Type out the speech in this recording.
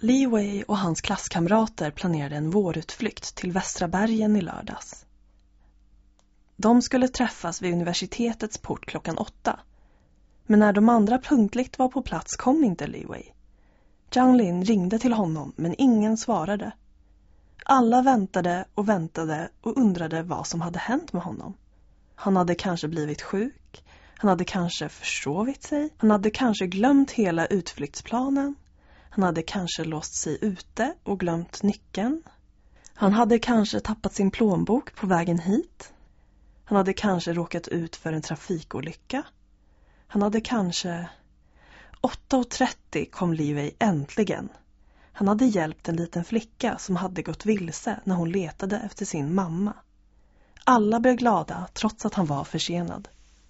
Li Wei och hans klasskamrater planerade en vårutflykt till Västra bergen i lördags. De skulle träffas vid universitetets port klockan åtta. Men när de andra punktligt var på plats kom inte Li Wei. Zhang Lin ringde till honom men ingen svarade. Alla väntade och väntade och undrade vad som hade hänt med honom. Han hade kanske blivit sjuk. Han hade kanske försovit sig. Han hade kanske glömt hela utflyktsplanen. Han hade kanske låst sig ute och glömt nyckeln. Han hade kanske tappat sin plånbok på vägen hit. Han hade kanske råkat ut för en trafikolycka. Han hade kanske... 8.30 kom Levi äntligen. Han hade hjälpt en liten flicka som hade gått vilse när hon letade efter sin mamma. Alla blev glada trots att han var försenad.